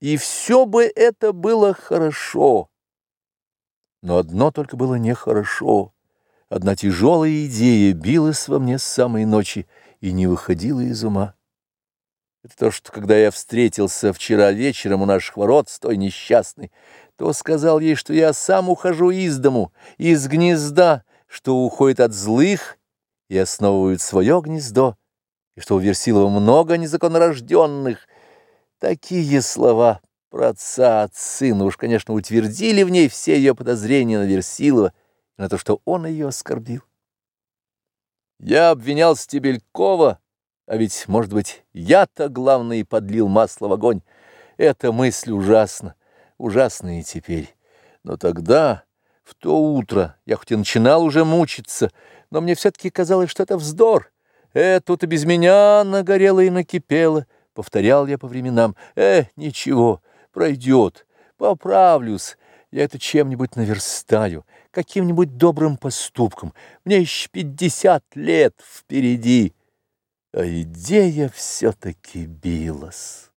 И все бы это было хорошо. Но одно только было нехорошо. Одна тяжелая идея билась во мне с самой ночи и не выходила из ума. Это то, что когда я встретился вчера вечером у наших ворот с той несчастной, то сказал ей, что я сам ухожу из дому, из гнезда, что уходит от злых и основывают свое гнездо, и что у Версилова много незаконнорожденных. Такие слова про отца от сына уж, конечно, утвердили в ней все ее подозрения на Версилова на то, что он ее оскорбил. Я обвинял Стебелькова, а ведь, может быть, я-то главный подлил масло в огонь. Эта мысль ужасна, ужасна и теперь. Но тогда, в то утро, я хоть и начинал уже мучиться, но мне все-таки казалось, что это вздор. Э, тут и без меня нагорело и накипело, повторял я по временам. Э, ничего, пройдет, поправлюсь, я это чем-нибудь наверстаю, каким-нибудь добрым поступком. Мне еще пятьдесят лет впереди. А идея все-таки билась.